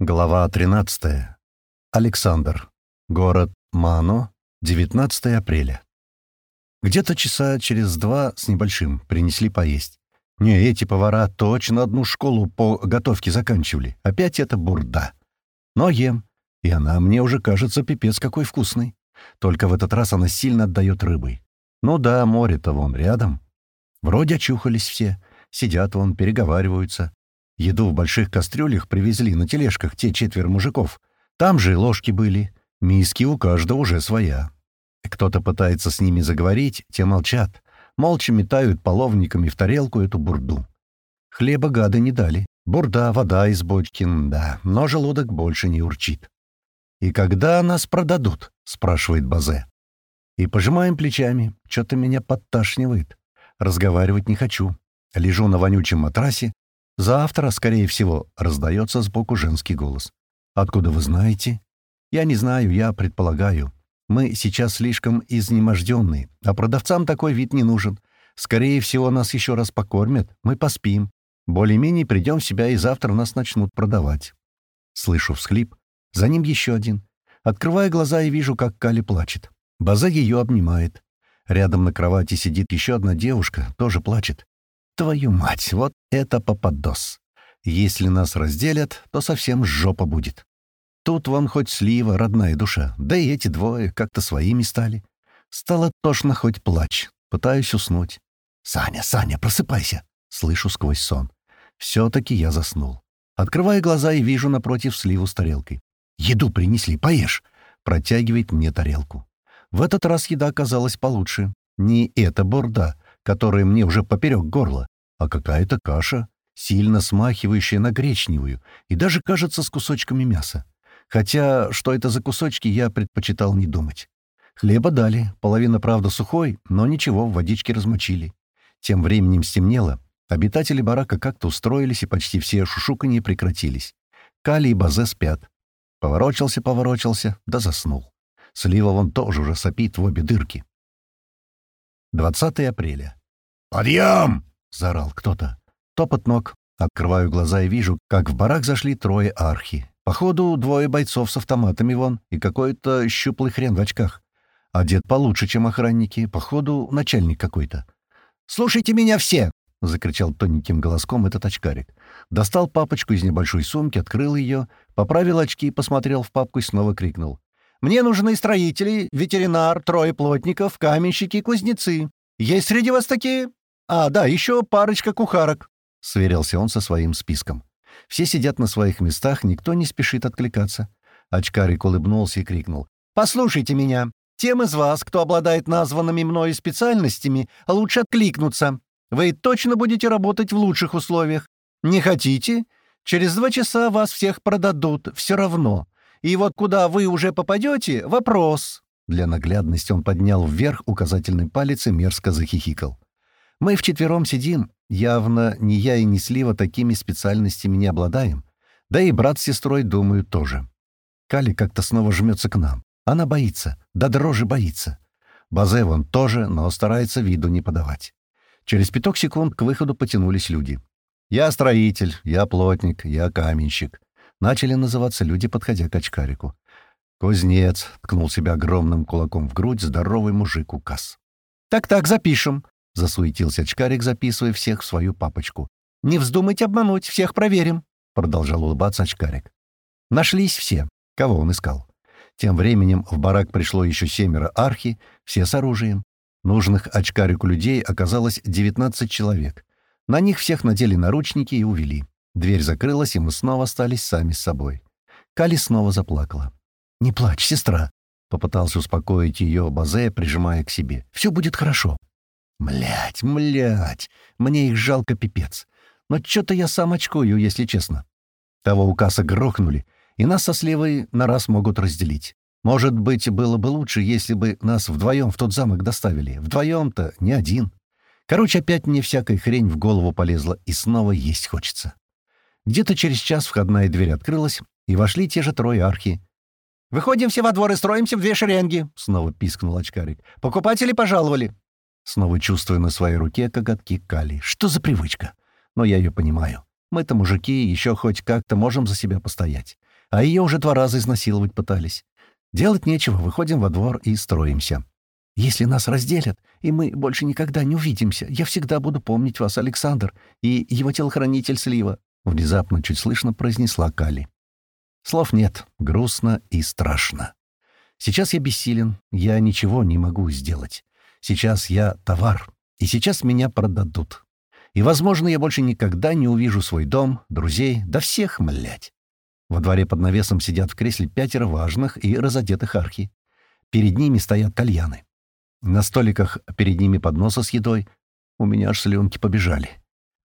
Глава 13. Александр. Город Мано. 19 апреля. Где-то часа через два с небольшим принесли поесть. Не, эти повара точно одну школу по готовке заканчивали. Опять это бурда. Но ем, и она мне уже кажется пипец какой вкусной. Только в этот раз она сильно отдает рыбой. Ну да, море-то вон рядом. Вроде очухались все. Сидят вон, переговариваются. Еду в больших кастрюлях привезли на тележках те четверо мужиков. Там же и ложки были. Миски у каждого уже своя. Кто-то пытается с ними заговорить, те молчат. Молча метают половниками в тарелку эту бурду. Хлеба гады не дали. Бурда, вода из бочки, да, но желудок больше не урчит. «И когда нас продадут?» — спрашивает Базе. И пожимаем плечами. Что-то меня подташнивает. Разговаривать не хочу. Лежу на вонючем матрасе, Завтра, скорее всего, раздается сбоку женский голос. «Откуда вы знаете?» «Я не знаю, я предполагаю. Мы сейчас слишком изнеможденные, а продавцам такой вид не нужен. Скорее всего, нас еще раз покормят, мы поспим. Более-менее придем в себя, и завтра нас начнут продавать». Слышу всхлип. За ним еще один. Открываю глаза и вижу, как Кали плачет. База ее обнимает. Рядом на кровати сидит еще одна девушка, тоже плачет. Твою мать, вот это попадос. Если нас разделят, то совсем жопа будет. Тут вон хоть слива, родная душа, да и эти двое как-то своими стали. Стало тошно хоть плачь, пытаюсь уснуть. «Саня, Саня, просыпайся!» — слышу сквозь сон. Все-таки я заснул. Открываю глаза и вижу напротив сливу с тарелкой. «Еду принесли, поешь!» — протягивает мне тарелку. В этот раз еда оказалась получше. Не эта бурда, которая мне уже поперек горла, а какая-то каша, сильно смахивающая на гречневую и даже, кажется, с кусочками мяса. Хотя, что это за кусочки, я предпочитал не думать. Хлеба дали, половина, правда, сухой, но ничего, в водичке размочили. Тем временем стемнело, обитатели барака как-то устроились, и почти все шушуканье прекратились. Кали и Базе спят. Поворочился, поворочился, да заснул. Слива вон тоже уже сопит в обе дырки. 20 апреля. «Подъем!» — заорал кто-то. Топот ног. Открываю глаза и вижу, как в барак зашли трое архи. Походу, двое бойцов с автоматами вон и какой-то щуплый хрен в очках. Одет получше, чем охранники. Походу, начальник какой-то. «Слушайте меня все!» — закричал тоненьким голоском этот очкарик. Достал папочку из небольшой сумки, открыл ее, поправил очки, посмотрел в папку и снова крикнул. Мне нужны строители, ветеринар, трое плотников, каменщики, кузнецы. Есть среди вас такие? А, да, еще парочка кухарок», — сверился он со своим списком. Все сидят на своих местах, никто не спешит откликаться. Очкарик улыбнулся и крикнул. «Послушайте меня. Тем из вас, кто обладает названными мною специальностями, лучше откликнуться. Вы точно будете работать в лучших условиях. Не хотите? Через два часа вас всех продадут, все равно. И вот куда вы уже попадете — вопрос». Для наглядности он поднял вверх указательный палец и мерзко захихикал. «Мы вчетвером сидим. Явно ни я и ни Слива такими специальностями не обладаем. Да и брат с сестрой, думаю, тоже. Кали как-то снова жмется к нам. Она боится, да дрожи боится. Базе вон тоже, но старается виду не подавать. Через пяток секунд к выходу потянулись люди. «Я строитель, я плотник, я каменщик. Начали называться люди, подходя к очкарику. «Кузнец», — ткнул себя огромным кулаком в грудь здоровый мужик указ. «Так-так, запишем», — засуетился очкарик, записывая всех в свою папочку. «Не вздумайте обмануть, всех проверим», — продолжал улыбаться очкарик. Нашлись все, кого он искал. Тем временем в барак пришло еще семеро архи, все с оружием. Нужных очкарику людей оказалось 19 человек. На них всех надели наручники и увели. Дверь закрылась, и мы снова остались сами с собой. Кали снова заплакала. «Не плачь, сестра!» — попытался успокоить ее Базе, прижимая к себе. «Все будет хорошо». «Млять, млять! Мне их жалко пипец. Но что-то я сам очкую, если честно. Того укаса грохнули, и нас со Сливой на раз могут разделить. Может быть, было бы лучше, если бы нас вдвоем в тот замок доставили. Вдвоем-то не один. Короче, опять мне всякая хрень в голову полезла, и снова есть хочется. Где-то через час входная дверь открылась, и вошли те же трое архи. «Выходим все во двор и строимся в две шеренги», — снова пискнул очкарик. «Покупатели пожаловали». Снова чувствуя на своей руке коготки Кали. Что за привычка? Но я ее понимаю. Мы-то мужики еще хоть как-то можем за себя постоять. А ее уже два раза изнасиловать пытались. Делать нечего, выходим во двор и строимся. Если нас разделят, и мы больше никогда не увидимся, я всегда буду помнить вас, Александр, и его телохранитель Слива», — внезапно чуть слышно произнесла Кали. Слов нет, грустно и страшно. Сейчас я бессилен, я ничего не могу сделать. Сейчас я товар, и сейчас меня продадут. И, возможно, я больше никогда не увижу свой дом, друзей, да всех, млять. Во дворе под навесом сидят в кресле пятеро важных и разодетых архи. Перед ними стоят кальяны. На столиках перед ними подносы с едой. У меня аж слюнки побежали.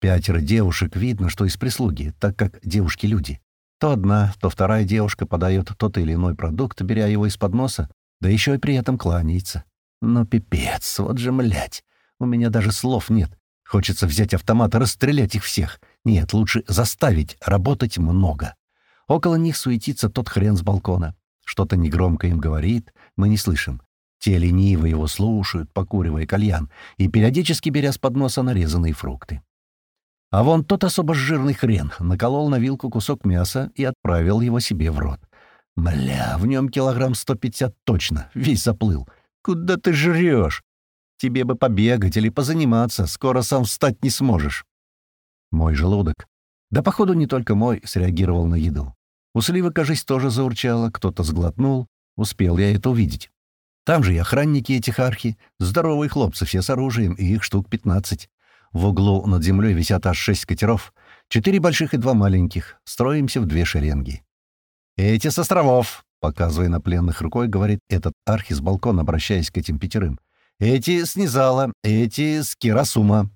Пятеро девушек видно, что из прислуги, так как девушки — люди. То одна, то вторая девушка подает тот или иной продукт, беря его из подноса, да еще и при этом кланяется. Ну, пипец, вот же, млять. У меня даже слов нет. Хочется взять автомат и расстрелять их всех. Нет, лучше заставить работать много. Около них суетится тот хрен с балкона. Что-то негромко им говорит, мы не слышим. Те лениво его слушают, покуривая кальян, и периодически беря с подноса нарезанные фрукты. А вон тот особо жирный хрен наколол на вилку кусок мяса и отправил его себе в рот. Мля, в нем килограмм сто пятьдесят точно, весь заплыл. Куда ты жрешь? Тебе бы побегать или позаниматься, скоро сам встать не сможешь. Мой желудок. Да, походу, не только мой среагировал на еду. У сливы, кажись, тоже заурчало, кто-то сглотнул. Успел я это увидеть. Там же и охранники этих архи, здоровые хлопцы, все с оружием, и их штук пятнадцать. В углу над землей висят аж шесть катеров, четыре больших и два маленьких, строимся в две шеренги. «Эти с островов», — показывая на пленных рукой, говорит этот архи с балкона, обращаясь к этим пятерым. «Эти с Низала, эти с Кирасума».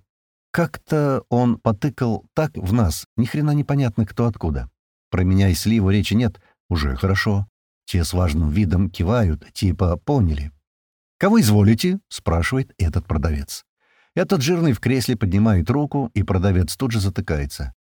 Как-то он потыкал так в нас, ни хрена непонятно кто откуда. Про меня и сливу речи нет, уже хорошо. Те с важным видом кивают, типа «поняли». «Кого изволите?» — спрашивает этот продавец. Этот жирный в кресле поднимает руку, и продавец тут же затыкается.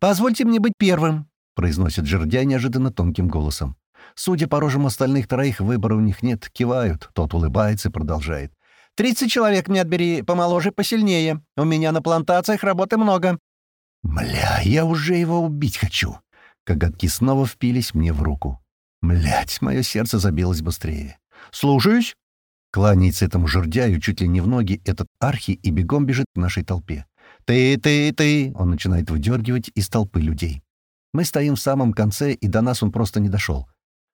«Позвольте мне быть первым», — произносит жердя неожиданно тонким голосом. Судя по рожам остальных троих, выбора у них нет, кивают. Тот улыбается и продолжает. «Тридцать человек мне отбери, помоложе, посильнее. У меня на плантациях работы много». «Мля, я уже его убить хочу». Коготки снова впились мне в руку. Млять, мое сердце забилось быстрее. «Слушаюсь!» Кланяется этому жердяю чуть ли не в ноги этот архи и бегом бежит к нашей толпе. «Ты, ты, ты!» Он начинает выдергивать из толпы людей. Мы стоим в самом конце, и до нас он просто не дошел.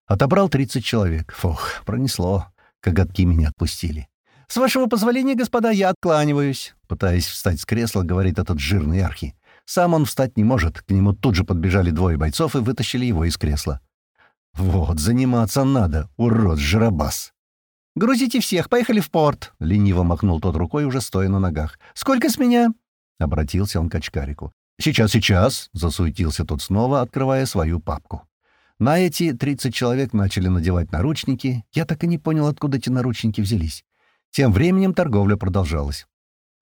Отобрал 30 человек. Фух, пронесло. Коготки меня отпустили. «С вашего позволения, господа, я откланиваюсь!» Пытаясь встать с кресла, говорит этот жирный архи. Сам он встать не может. К нему тут же подбежали двое бойцов и вытащили его из кресла. «Вот, заниматься надо, урод Жиробас!» «Грузите всех, поехали в порт!» — лениво махнул тот рукой, уже стоя на ногах. «Сколько с меня?» — обратился он к очкарику. «Сейчас, сейчас!» — засуетился тот снова, открывая свою папку. На эти 30 человек начали надевать наручники. Я так и не понял, откуда эти наручники взялись. Тем временем торговля продолжалась.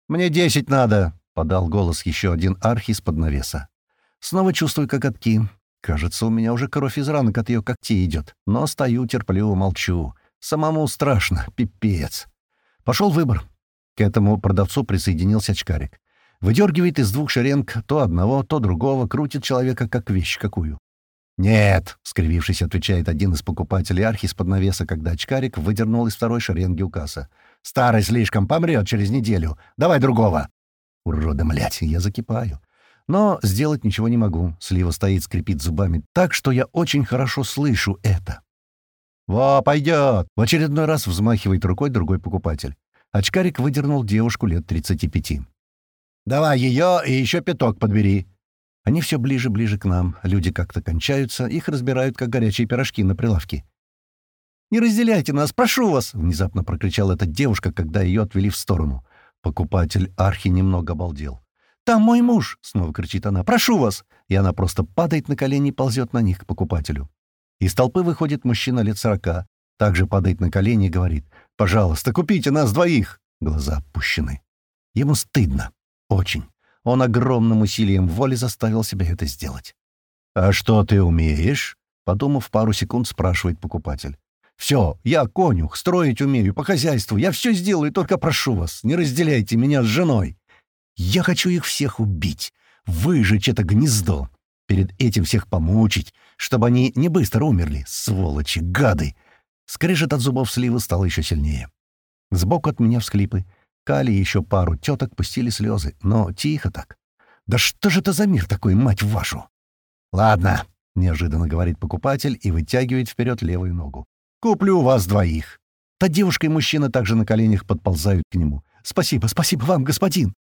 «Мне десять надо!» — подал голос еще один архи из-под навеса. Снова чувствую коготки. Кажется, у меня уже кровь из ранок от ее когтей идет. Но стою, терплю, молчу. Самому страшно, пипец. Пошел выбор. К этому продавцу присоединился очкарик. Выдергивает из двух шеренг то одного, то другого, крутит человека как вещь какую. «Нет», — скривившись, отвечает один из покупателей архи из-под навеса, когда очкарик выдернул из второй шеренги у касса. «Старый слишком, помрет через неделю. Давай другого». «Урода, млять, я закипаю. Но сделать ничего не могу. Слива стоит, скрипит зубами так, что я очень хорошо слышу это. «Во, пойдет!» — в очередной раз взмахивает рукой другой покупатель. Очкарик выдернул девушку лет 35. «Давай ее и еще пяток подбери!» Они все ближе-ближе к нам. Люди как-то кончаются, их разбирают, как горячие пирожки на прилавке. «Не разделяйте нас, прошу вас!» — внезапно прокричала эта девушка, когда ее отвели в сторону. Покупатель Архи немного обалдел. «Там мой муж!» — снова кричит она. «Прошу вас!» И она просто падает на колени и ползет на них к покупателю. Из толпы выходит мужчина лет сорока, также падает на колени и говорит. «Пожалуйста, купите нас двоих!» Глаза опущены. Ему стыдно. Очень. Он огромным усилием воли заставил себя это сделать. «А что ты умеешь?» Подумав пару секунд, спрашивает покупатель. «Все, я конюх, строить умею, по хозяйству, я все сделаю, только прошу вас, не разделяйте меня с женой». «Я хочу их всех убить. выжечь это гнездо. Перед этим всех помучить, чтобы они не быстро умерли, сволочи, гады. Скрежет от зубов сливы стал еще сильнее. Сбоку от меня всклипы. Кали и еще пару теток пустили слезы, но тихо так. «Да что же это за мир такой, мать вашу?» «Ладно», — неожиданно говорит покупатель и вытягивает вперед левую ногу. «Куплю у вас двоих». Та девушка и мужчина также на коленях подползают к нему. «Спасибо, спасибо вам, господин!»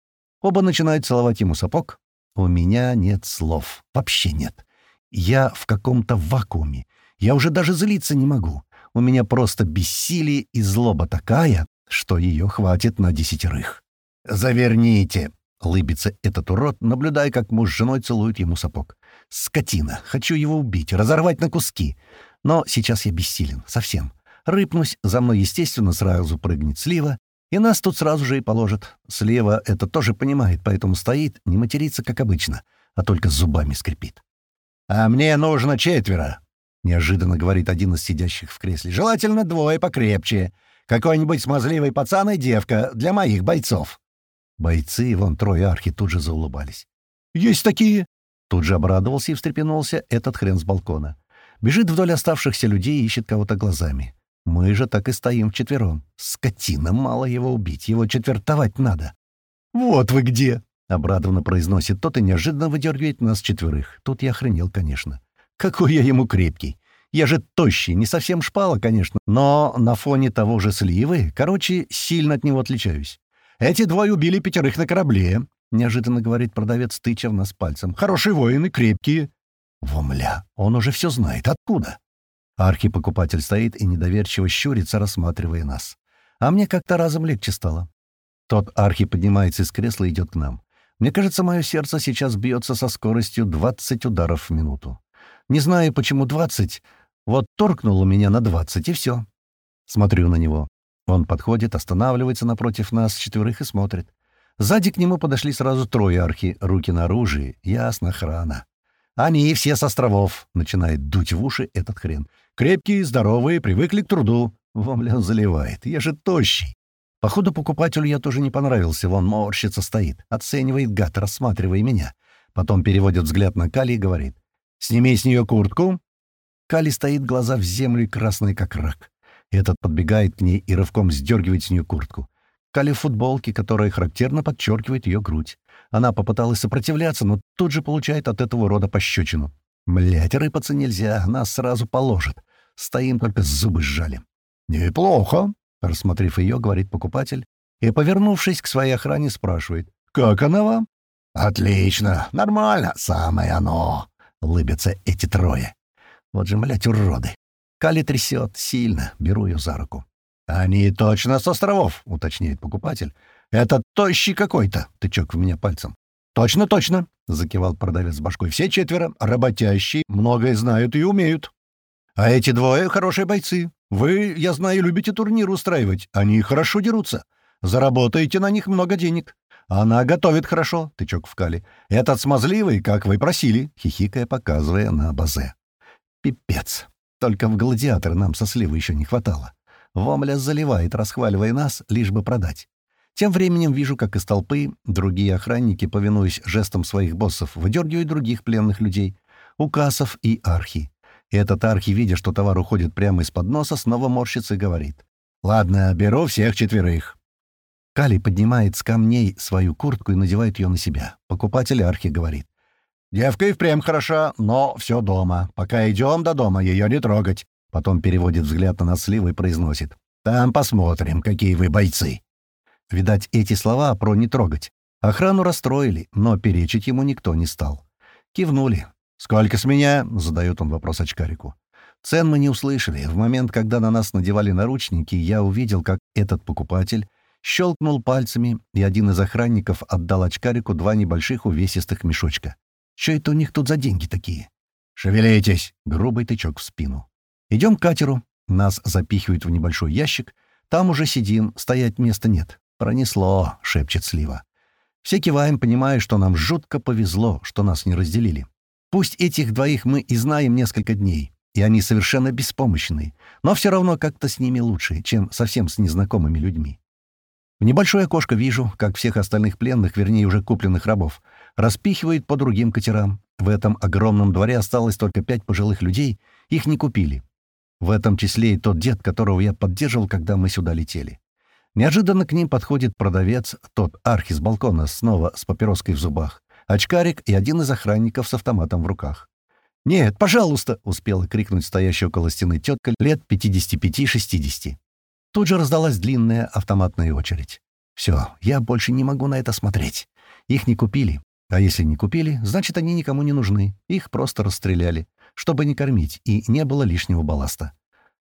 Оба начинают целовать ему сапог. У меня нет слов. Вообще нет. Я в каком-то вакууме. Я уже даже злиться не могу. У меня просто бессилие и злоба такая, что ее хватит на десятерых. «Заверните!» — лыбится этот урод, наблюдая, как муж с женой целуют ему сапог. «Скотина! Хочу его убить, разорвать на куски! Но сейчас я бессилен. Совсем. Рыпнусь, за мной, естественно, сразу прыгнет слива, и нас тут сразу же и положат. Слева это тоже понимает, поэтому стоит, не матерится, как обычно, а только зубами скрипит. «А мне нужно четверо», — неожиданно говорит один из сидящих в кресле. «Желательно двое покрепче. Какой-нибудь смазливый пацан и девка для моих бойцов». Бойцы, вон трое архи, тут же заулыбались. «Есть такие!» Тут же обрадовался и встрепенулся этот хрен с балкона. Бежит вдоль оставшихся людей и ищет кого-то глазами. Мы же так и стоим вчетвером. Скотина, мало его убить, его четвертовать надо. «Вот вы где!» — обрадованно произносит тот и неожиданно выдергивает нас четверых. Тут я охренел, конечно. Какой я ему крепкий! Я же тощий, не совсем шпала, конечно, но на фоне того же сливы, короче, сильно от него отличаюсь. «Эти двое убили пятерых на корабле», — неожиданно говорит продавец, тыча в нас пальцем. «Хорошие воины, крепкие». «Вомля, он уже все знает. Откуда?» Архипокупатель стоит и недоверчиво щурится, рассматривая нас. А мне как-то разом легче стало. Тот архи поднимается из кресла и идет к нам. Мне кажется, мое сердце сейчас бьется со скоростью 20 ударов в минуту. Не знаю, почему 20. Вот торкнуло меня на 20, и все. Смотрю на него. Он подходит, останавливается напротив нас, четверых и смотрит. Сзади к нему подошли сразу трое архи, руки на оружии. Ясно, охрана. «Они все с островов», — начинает дуть в уши этот хрен. «Крепкие, здоровые, привыкли к труду». Вон, заливает. Я же тощий. Походу, покупателю я тоже не понравился. Вон морщится стоит. Оценивает гад, рассматривая меня. Потом переводит взгляд на Кали и говорит. «Сними с нее куртку». Кали стоит, глаза в землю и красный, как рак. Этот подбегает к ней и рывком сдергивает с нее куртку. Кали в футболке, которая характерно подчеркивает ее грудь. Она попыталась сопротивляться, но тут же получает от этого рода пощечину. Блять, рыпаться нельзя, нас сразу положат. Стоим, только зубы сжали. «Неплохо», — рассмотрев ее, говорит покупатель, и, повернувшись к своей охране, спрашивает. «Как она вам?» «Отлично, нормально, самое оно», — улыбятся эти трое. Вот же, блядь, уроды. Кали трясет сильно, беру ее за руку. «Они точно с островов», — уточняет покупатель. «Это тощий какой-то!» — тычок в меня пальцем. «Точно, точно!» — закивал продавец башкой. «Все четверо работящие, многое знают и умеют. А эти двое — хорошие бойцы. Вы, я знаю, любите турнир устраивать. Они хорошо дерутся. Заработаете на них много денег. Она готовит хорошо, — тычок в кали. Этот смазливый, как вы просили, — хихикая, показывая на базе. Пипец. Только в гладиатор нам со сливы еще не хватало. Вомля заливает, расхваливая нас, лишь бы продать. Тем временем вижу, как из толпы другие охранники, повинуясь жестам своих боссов, выдергивают других пленных людей, укасов и архи. И этот архи, видя, что товар уходит прямо из-под носа, снова морщится и говорит. «Ладно, беру всех четверых». Кали поднимает с камней свою куртку и надевает ее на себя. Покупатель архи говорит. «Девка и впрямь хороша, но все дома. Пока идем до дома, ее не трогать». Потом переводит взгляд на нас и произносит. «Там посмотрим, какие вы бойцы». Видать, эти слова про «не трогать». Охрану расстроили, но перечить ему никто не стал. Кивнули. «Сколько с меня?» — задает он вопрос очкарику. Цен мы не услышали. В момент, когда на нас надевали наручники, я увидел, как этот покупатель щелкнул пальцами, и один из охранников отдал очкарику два небольших увесистых мешочка. Что это у них тут за деньги такие? «Шевелитесь!» — грубый тычок в спину. «Идем к катеру». Нас запихивают в небольшой ящик. Там уже сидим, стоять места нет. «Пронесло», — шепчет Слива. Все киваем, понимая, что нам жутко повезло, что нас не разделили. Пусть этих двоих мы и знаем несколько дней, и они совершенно беспомощные, но все равно как-то с ними лучше, чем совсем с незнакомыми людьми. В небольшое окошко вижу, как всех остальных пленных, вернее, уже купленных рабов, распихивают по другим катерам. В этом огромном дворе осталось только пять пожилых людей, их не купили. В этом числе и тот дед, которого я поддерживал, когда мы сюда летели. Неожиданно к ним подходит продавец, тот архи с балкона, снова с папироской в зубах, очкарик и один из охранников с автоматом в руках. «Нет, пожалуйста!» — успела крикнуть стоящая около стены тетка лет 55-60. Тут же раздалась длинная автоматная очередь. «Все, я больше не могу на это смотреть. Их не купили. А если не купили, значит, они никому не нужны. Их просто расстреляли, чтобы не кормить, и не было лишнего балласта.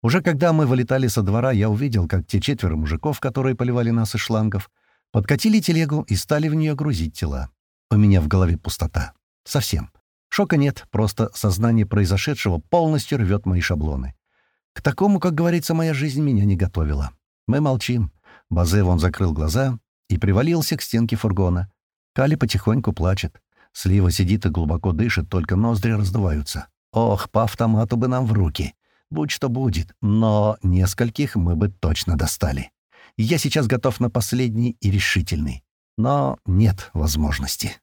Уже когда мы вылетали со двора, я увидел, как те четверо мужиков, которые поливали нас из шлангов, подкатили телегу и стали в нее грузить тела. У меня в голове пустота. Совсем. Шока нет, просто сознание произошедшего полностью рвет мои шаблоны. К такому, как говорится, моя жизнь меня не готовила. Мы молчим. Базе вон закрыл глаза и привалился к стенке фургона. Кали потихоньку плачет. Слива сидит и глубоко дышит, только ноздри раздуваются. Ох, по автомату бы нам в руки. Будь что будет, но нескольких мы бы точно достали. Я сейчас готов на последний и решительный. Но нет возможности.